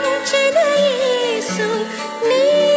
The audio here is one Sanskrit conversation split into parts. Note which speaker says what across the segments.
Speaker 1: não te dei isso.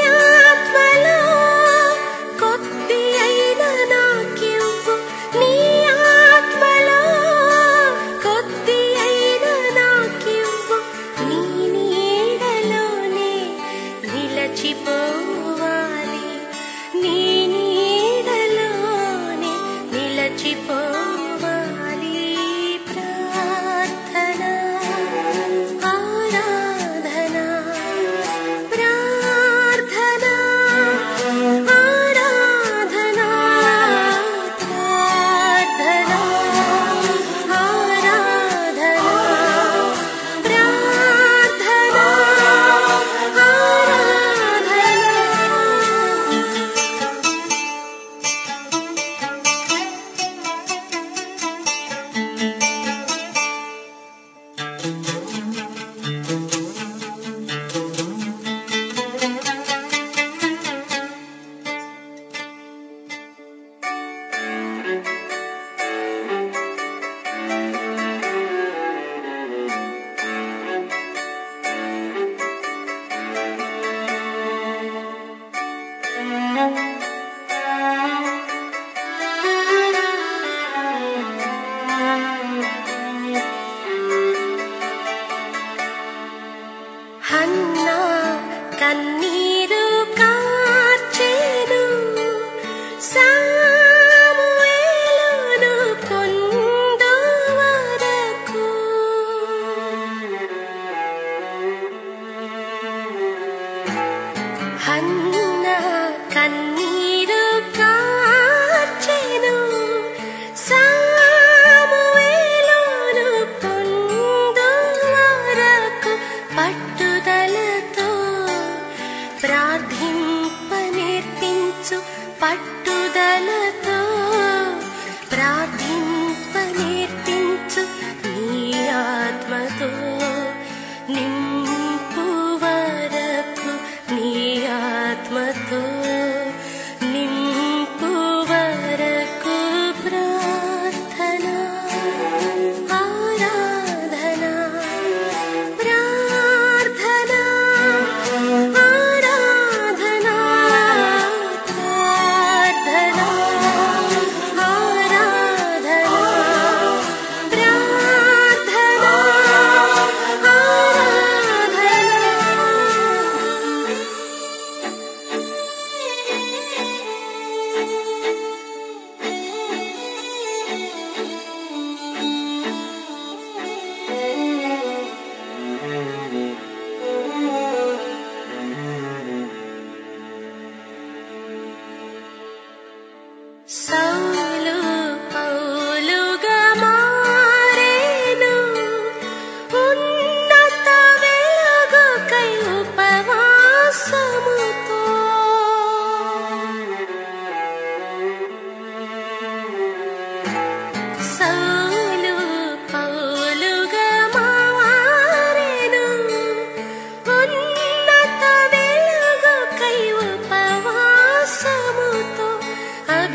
Speaker 1: anh So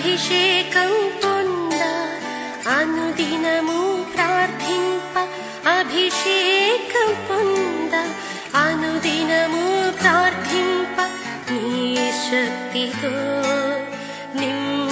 Speaker 1: अभिषेकौ पुन्द अनुदिनमु प्रार्थिम्प। अभिषेकौ पु अनुदिनमु प्रार्थिम्प। नी शक्तितो निम्